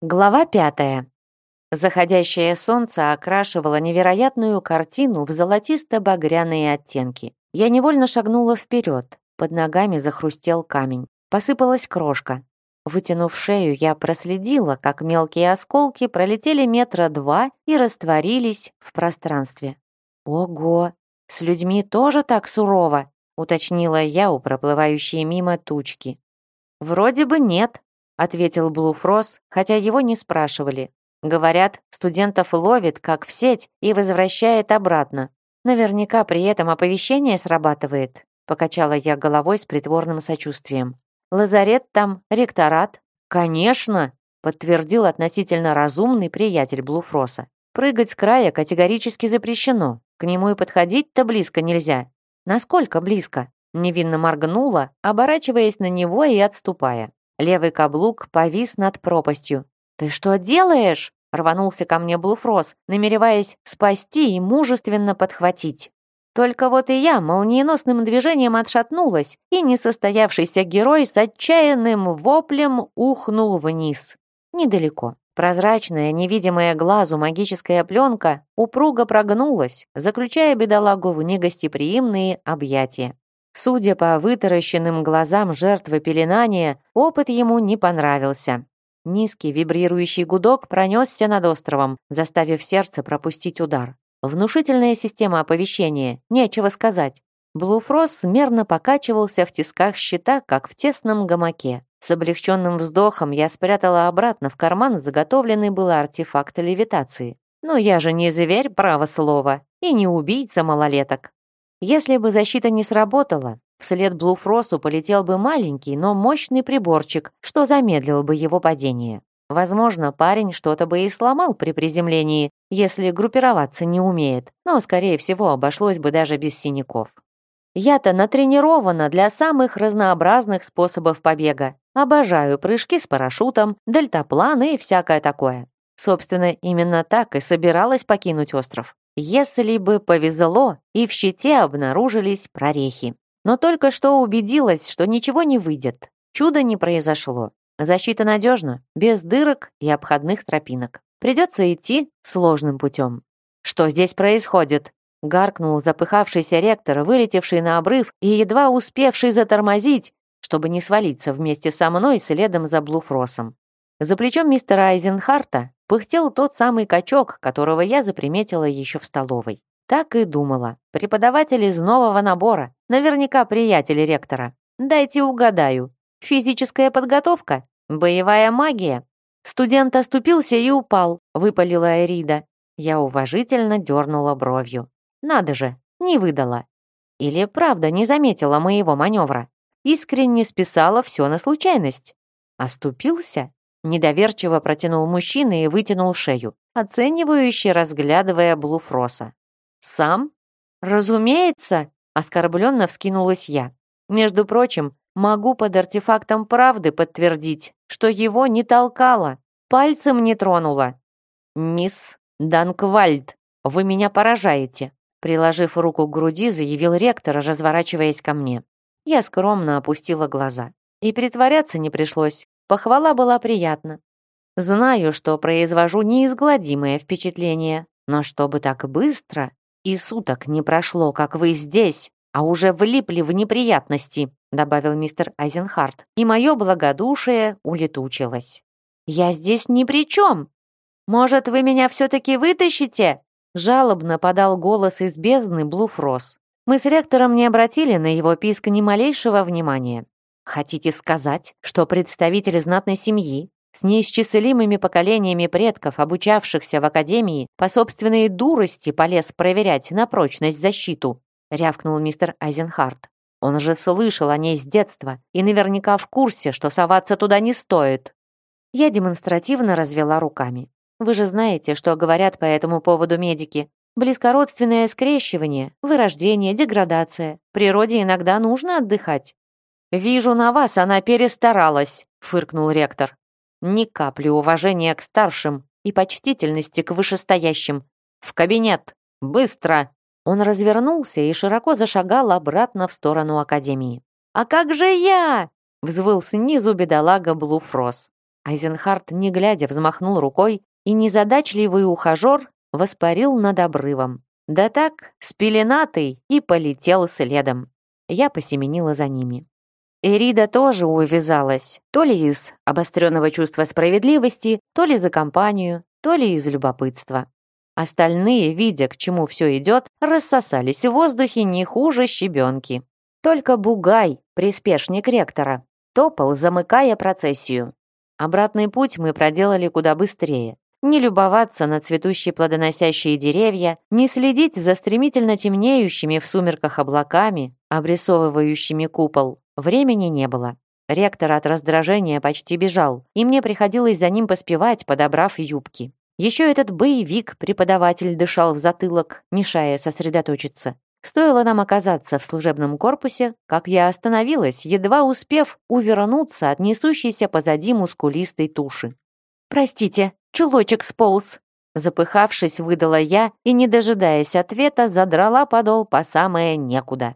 Глава пятая. Заходящее солнце окрашивало невероятную картину в золотисто-багряные оттенки. Я невольно шагнула вперед. Под ногами захрустел камень. Посыпалась крошка. Вытянув шею, я проследила, как мелкие осколки пролетели метра два и растворились в пространстве. «Ого! С людьми тоже так сурово?» — уточнила я у проплывающей мимо тучки. «Вроде бы нет», ответил Блуфрос, хотя его не спрашивали. Говорят, студентов ловит, как в сеть, и возвращает обратно. Наверняка при этом оповещение срабатывает, покачала я головой с притворным сочувствием. Лазарет там, ректорат. Конечно, подтвердил относительно разумный приятель Блуфроса. Прыгать с края категорически запрещено. К нему и подходить-то близко нельзя. Насколько близко? Невинно моргнула, оборачиваясь на него и отступая. Левый каблук повис над пропастью. «Ты что делаешь?» — рванулся ко мне Блуфрос, намереваясь спасти и мужественно подхватить. Только вот и я молниеносным движением отшатнулась, и несостоявшийся герой с отчаянным воплем ухнул вниз. Недалеко. Прозрачная, невидимая глазу магическая пленка упруго прогнулась, заключая бедолагу в негостеприимные объятия. Судя по вытаращенным глазам жертвы пеленания, опыт ему не понравился. Низкий вибрирующий гудок пронесся над островом, заставив сердце пропустить удар. Внушительная система оповещения, нечего сказать. Блуфрос мерно покачивался в тисках щита, как в тесном гамаке. С облегченным вздохом я спрятала обратно в карман заготовленный был артефакт левитации. Но я же не зверь, право слова, и не убийца малолеток. Если бы защита не сработала, вслед Блуфросу полетел бы маленький, но мощный приборчик, что замедлил бы его падение. Возможно, парень что-то бы и сломал при приземлении, если группироваться не умеет, но, скорее всего, обошлось бы даже без синяков. Я-то натренирована для самых разнообразных способов побега. Обожаю прыжки с парашютом, дельтапланы и всякое такое. Собственно, именно так и собиралась покинуть остров если бы повезло и в щите обнаружились прорехи. Но только что убедилась, что ничего не выйдет. Чудо не произошло. Защита надежна, без дырок и обходных тропинок. Придется идти сложным путем. «Что здесь происходит?» Гаркнул запыхавшийся ректор, вылетевший на обрыв и едва успевший затормозить, чтобы не свалиться вместе со мной следом за Блуфросом. За плечом мистера Айзенхарта пыхтел тот самый качок, которого я заприметила еще в столовой. Так и думала. Преподаватель из нового набора. Наверняка приятели ректора. Дайте угадаю. Физическая подготовка? Боевая магия? Студент оступился и упал, выпалила Эрида. Я уважительно дернула бровью. Надо же, не выдала. Или правда не заметила моего маневра. Искренне списала все на случайность. Оступился? Недоверчиво протянул мужчина и вытянул шею, оценивающе разглядывая Блуфроса. «Сам?» «Разумеется!» — оскорбленно вскинулась я. «Между прочим, могу под артефактом правды подтвердить, что его не толкало, пальцем не тронула». «Мисс Данквальд, вы меня поражаете!» Приложив руку к груди, заявил ректор, разворачиваясь ко мне. Я скромно опустила глаза. И притворяться не пришлось. Похвала была приятна. Знаю, что произвожу неизгладимое впечатление, но чтобы так быстро и суток не прошло, как вы здесь, а уже влипли в неприятности, добавил мистер Айзенхарт, и мое благодушие улетучилось. Я здесь ни при чем. Может, вы меня все-таки вытащите? Жалобно подал голос из бездны Блуфрос. Мы с ректором не обратили на его писк ни малейшего внимания. Хотите сказать, что представитель знатной семьи с неисчислимыми поколениями предков, обучавшихся в академии, по собственной дурости полез проверять на прочность защиту?» — рявкнул мистер Айзенхарт. «Он же слышал о ней с детства и наверняка в курсе, что соваться туда не стоит». Я демонстративно развела руками. «Вы же знаете, что говорят по этому поводу медики. Близкородственное скрещивание, вырождение, деградация. Природе иногда нужно отдыхать. «Вижу, на вас она перестаралась», — фыркнул ректор. «Ни капли уважения к старшим и почтительности к вышестоящим. В кабинет! Быстро!» Он развернулся и широко зашагал обратно в сторону академии. «А как же я?» — взвыл снизу бедолага Блуфрос. Айзенхарт, не глядя, взмахнул рукой, и незадачливый ухажер воспарил над обрывом. Да так, спеленатый, и полетел следом. Я посеменила за ними. Эрида тоже увязалась, то ли из обостренного чувства справедливости, то ли за компанию, то ли из любопытства. Остальные, видя, к чему все идет, рассосались в воздухе не хуже щебенки. Только Бугай, приспешник ректора, топал, замыкая процессию. Обратный путь мы проделали куда быстрее. Не любоваться на цветущие плодоносящие деревья, не следить за стремительно темнеющими в сумерках облаками, обрисовывающими купол, времени не было. Ректор от раздражения почти бежал, и мне приходилось за ним поспевать, подобрав юбки. Еще этот боевик-преподаватель дышал в затылок, мешая сосредоточиться. Стоило нам оказаться в служебном корпусе, как я остановилась, едва успев увернуться от несущейся позади мускулистой туши. «Простите, чулочек сполз!» Запыхавшись, выдала я и, не дожидаясь ответа, задрала подол по самое некуда.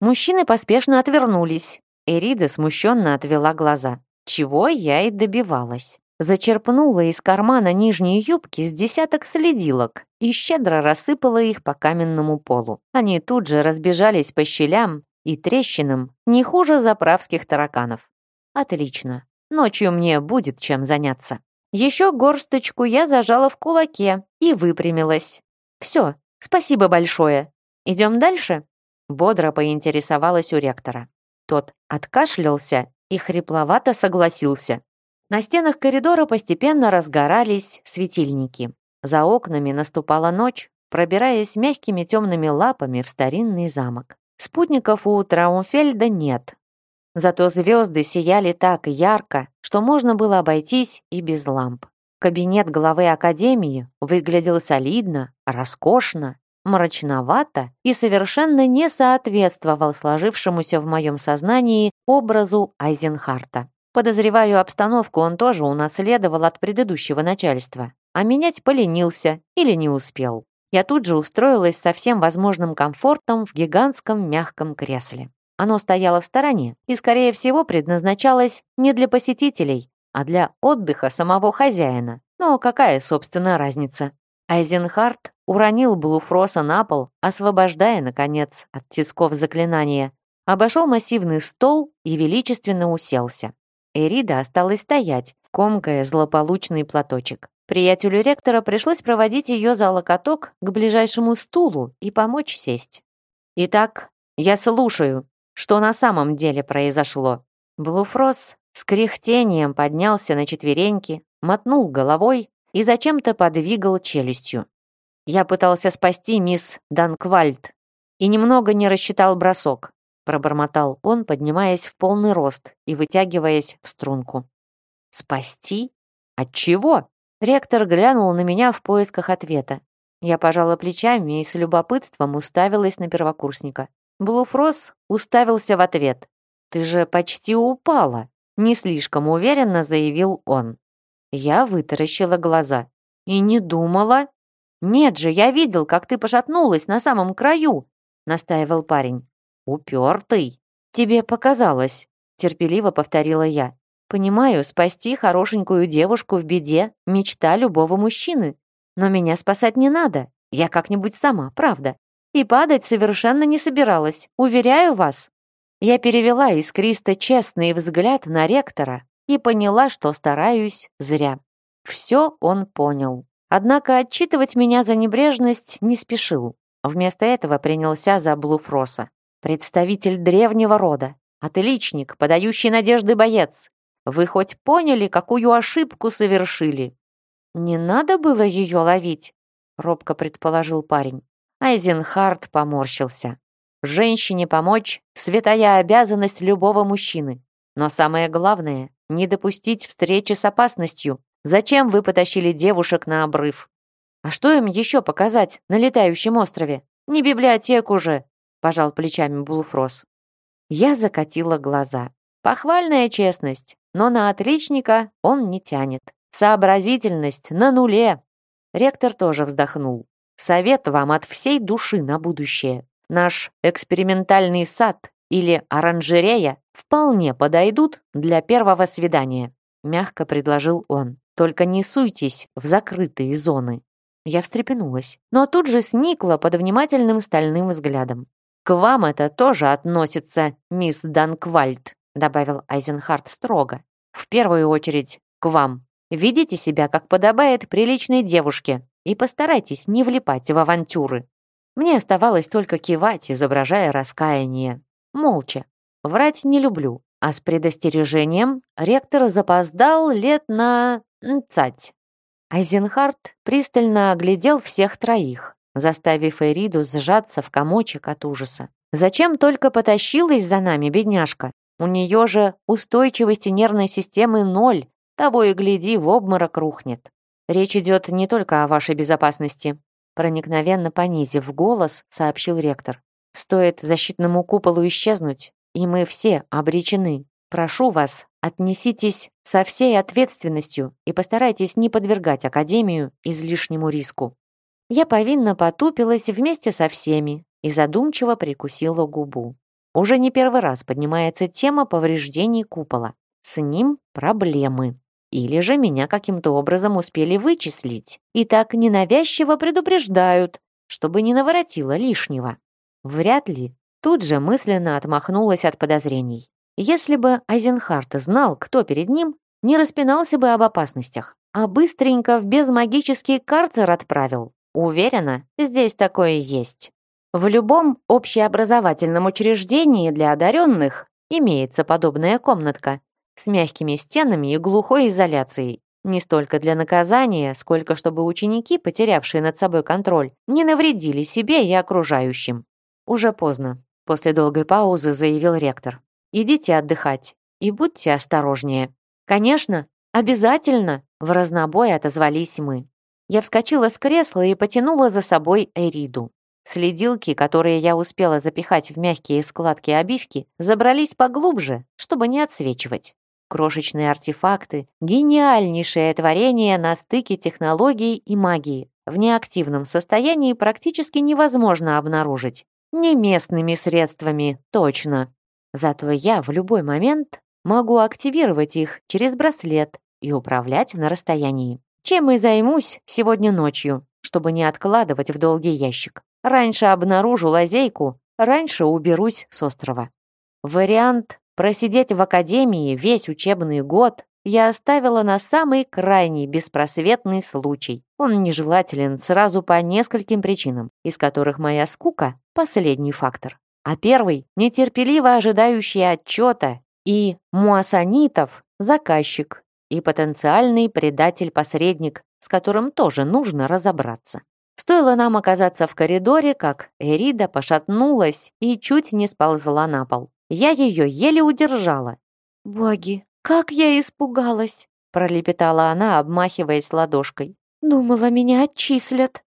Мужчины поспешно отвернулись. Эрида смущенно отвела глаза. Чего я и добивалась зачерпнула из кармана нижней юбки с десяток следилок и щедро рассыпала их по каменному полу. Они тут же разбежались по щелям и трещинам, не хуже заправских тараканов. Отлично. Ночью мне будет чем заняться. Еще горсточку я зажала в кулаке и выпрямилась. Все, спасибо большое. Идем дальше? Бодро поинтересовалась у ректора. Тот откашлялся и хрипловато согласился. На стенах коридора постепенно разгорались светильники. За окнами наступала ночь, пробираясь мягкими темными лапами в старинный замок. Спутников у Траумфельда нет. Зато звезды сияли так ярко, что можно было обойтись и без ламп. Кабинет главы академии выглядел солидно, роскошно, мрачновато и совершенно не соответствовал сложившемуся в моем сознании образу Айзенхарта. Подозреваю, обстановку он тоже унаследовал от предыдущего начальства, а менять поленился или не успел. Я тут же устроилась со всем возможным комфортом в гигантском мягком кресле. Оно стояло в стороне и, скорее всего, предназначалось не для посетителей, а для отдыха самого хозяина. Но какая, собственно, разница? Айзенхарт уронил Блуфроса на пол, освобождая, наконец, от тисков заклинания, обошел массивный стол и величественно уселся. Эрида осталась стоять, комкая злополучный платочек. Приятелю ректора пришлось проводить ее за локоток к ближайшему стулу и помочь сесть. «Итак, я слушаю, что на самом деле произошло». Блуфрос с кряхтением поднялся на четвереньки, мотнул головой и зачем-то подвигал челюстью. Я пытался спасти мисс Данквальд и немного не рассчитал бросок пробормотал он, поднимаясь в полный рост и вытягиваясь в струнку. «Спасти? От чего?» Ректор глянул на меня в поисках ответа. Я пожала плечами и с любопытством уставилась на первокурсника. Блуфрос уставился в ответ. «Ты же почти упала», — не слишком уверенно заявил он. Я вытаращила глаза. «И не думала?» «Нет же, я видел, как ты пошатнулась на самом краю», — настаивал парень. «Упертый!» «Тебе показалось», — терпеливо повторила я. «Понимаю, спасти хорошенькую девушку в беде — мечта любого мужчины. Но меня спасать не надо. Я как-нибудь сама, правда. И падать совершенно не собиралась, уверяю вас». Я перевела искристо честный взгляд на ректора и поняла, что стараюсь зря. Все он понял. Однако отчитывать меня за небрежность не спешил. Вместо этого принялся за Блуфроса. Представитель древнего рода, отличник, подающий надежды боец. Вы хоть поняли, какую ошибку совершили?» «Не надо было ее ловить», — робко предположил парень. Айзенхард поморщился. «Женщине помочь — святая обязанность любого мужчины. Но самое главное — не допустить встречи с опасностью. Зачем вы потащили девушек на обрыв? А что им еще показать на летающем острове? Не библиотеку же, пожал плечами Булфрос. Я закатила глаза. Похвальная честность, но на отличника он не тянет. Сообразительность на нуле. Ректор тоже вздохнул. Совет вам от всей души на будущее. Наш экспериментальный сад или оранжерея вполне подойдут для первого свидания. мягко предложил он. «Только не суйтесь в закрытые зоны». Я встрепенулась, но тут же сникла под внимательным стальным взглядом. «К вам это тоже относится, мисс Данквальд», добавил Айзенхарт строго. «В первую очередь к вам. Ведите себя, как подобает приличной девушке, и постарайтесь не влипать в авантюры». Мне оставалось только кивать, изображая раскаяние. Молча. Врать не люблю, а с предостережением ректор запоздал лет на... цать. Айзенхарт пристально оглядел всех троих, заставив Эриду сжаться в комочек от ужаса. «Зачем только потащилась за нами, бедняжка? У нее же устойчивости нервной системы ноль, того и гляди, в обморок рухнет. Речь идет не только о вашей безопасности», проникновенно понизив голос, сообщил ректор. «Стоит защитному куполу исчезнуть, и мы все обречены. Прошу вас, отнеситесь со всей ответственностью и постарайтесь не подвергать Академию излишнему риску». Я повинно потупилась вместе со всеми и задумчиво прикусила губу. Уже не первый раз поднимается тема повреждений купола. С ним проблемы. Или же меня каким-то образом успели вычислить и так ненавязчиво предупреждают, чтобы не наворотило лишнего. Вряд ли. Тут же мысленно отмахнулась от подозрений. Если бы Айзенхарт знал, кто перед ним, не распинался бы об опасностях, а быстренько в безмагический карцер отправил. Уверена, здесь такое есть. В любом общеобразовательном учреждении для одаренных имеется подобная комнатка с мягкими стенами и глухой изоляцией. Не столько для наказания, сколько чтобы ученики, потерявшие над собой контроль, не навредили себе и окружающим. Уже поздно. После долгой паузы заявил ректор. Идите отдыхать и будьте осторожнее. Конечно, обязательно, в разнобой отозвались мы. Я вскочила с кресла и потянула за собой Эриду. Следилки, которые я успела запихать в мягкие складки обивки, забрались поглубже, чтобы не отсвечивать. Крошечные артефакты — гениальнейшее творение на стыке технологий и магии. В неактивном состоянии практически невозможно обнаружить. Не местными средствами, точно. Зато я в любой момент могу активировать их через браслет и управлять на расстоянии. Чем и займусь сегодня ночью, чтобы не откладывать в долгий ящик. Раньше обнаружу лазейку, раньше уберусь с острова. Вариант просидеть в академии весь учебный год я оставила на самый крайний беспросветный случай. Он нежелателен сразу по нескольким причинам, из которых моя скука – последний фактор а первый, нетерпеливо ожидающий отчета, и муассанитов – заказчик, и потенциальный предатель-посредник, с которым тоже нужно разобраться. Стоило нам оказаться в коридоре, как Эрида пошатнулась и чуть не сползла на пол. Я ее еле удержала. «Боги, как я испугалась!» пролепетала она, обмахиваясь ладошкой. «Думала, меня отчислят».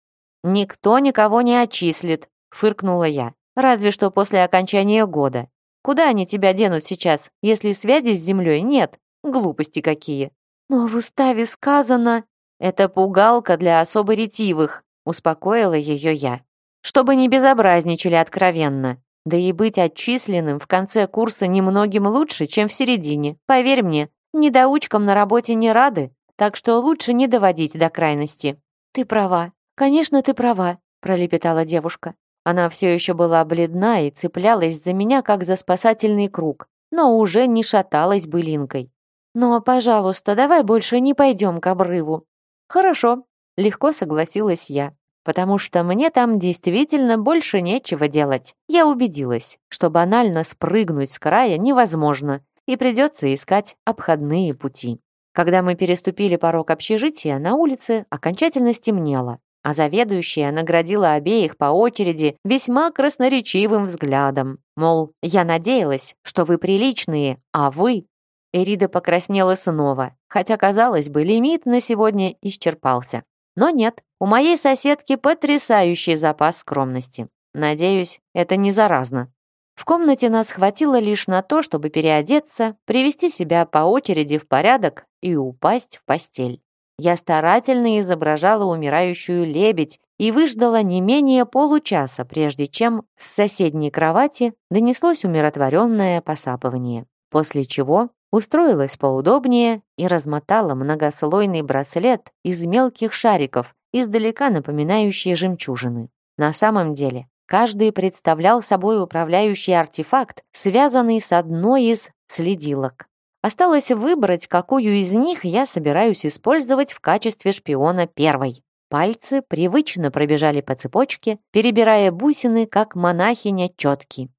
«Никто никого не отчислит», — фыркнула я. Разве что после окончания года. Куда они тебя денут сейчас, если связи с землей нет? Глупости какие. Но в уставе сказано... Это пугалка для особо ретивых, успокоила ее я. Чтобы не безобразничали откровенно. Да и быть отчисленным в конце курса немногим лучше, чем в середине. Поверь мне, недоучкам на работе не рады, так что лучше не доводить до крайности. Ты права. Конечно, ты права, пролепетала девушка. Она все еще была бледна и цеплялась за меня, как за спасательный круг, но уже не шаталась былинкой. «Но, пожалуйста, давай больше не пойдем к обрыву». «Хорошо», — легко согласилась я, потому что мне там действительно больше нечего делать. Я убедилась, что банально спрыгнуть с края невозможно, и придется искать обходные пути. Когда мы переступили порог общежития, на улице окончательно стемнело а заведующая наградила обеих по очереди весьма красноречивым взглядом. Мол, я надеялась, что вы приличные, а вы... Эрида покраснела снова, хотя, казалось бы, лимит на сегодня исчерпался. Но нет, у моей соседки потрясающий запас скромности. Надеюсь, это не заразно. В комнате нас хватило лишь на то, чтобы переодеться, привести себя по очереди в порядок и упасть в постель. Я старательно изображала умирающую лебедь и выждала не менее получаса, прежде чем с соседней кровати донеслось умиротворенное посапывание. После чего устроилась поудобнее и размотала многослойный браслет из мелких шариков, издалека напоминающие жемчужины. На самом деле, каждый представлял собой управляющий артефакт, связанный с одной из следилок. Осталось выбрать, какую из них я собираюсь использовать в качестве шпиона первой. Пальцы привычно пробежали по цепочке, перебирая бусины, как монахиня четки.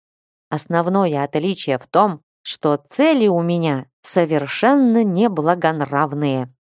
Основное отличие в том, что цели у меня совершенно неблагонравные.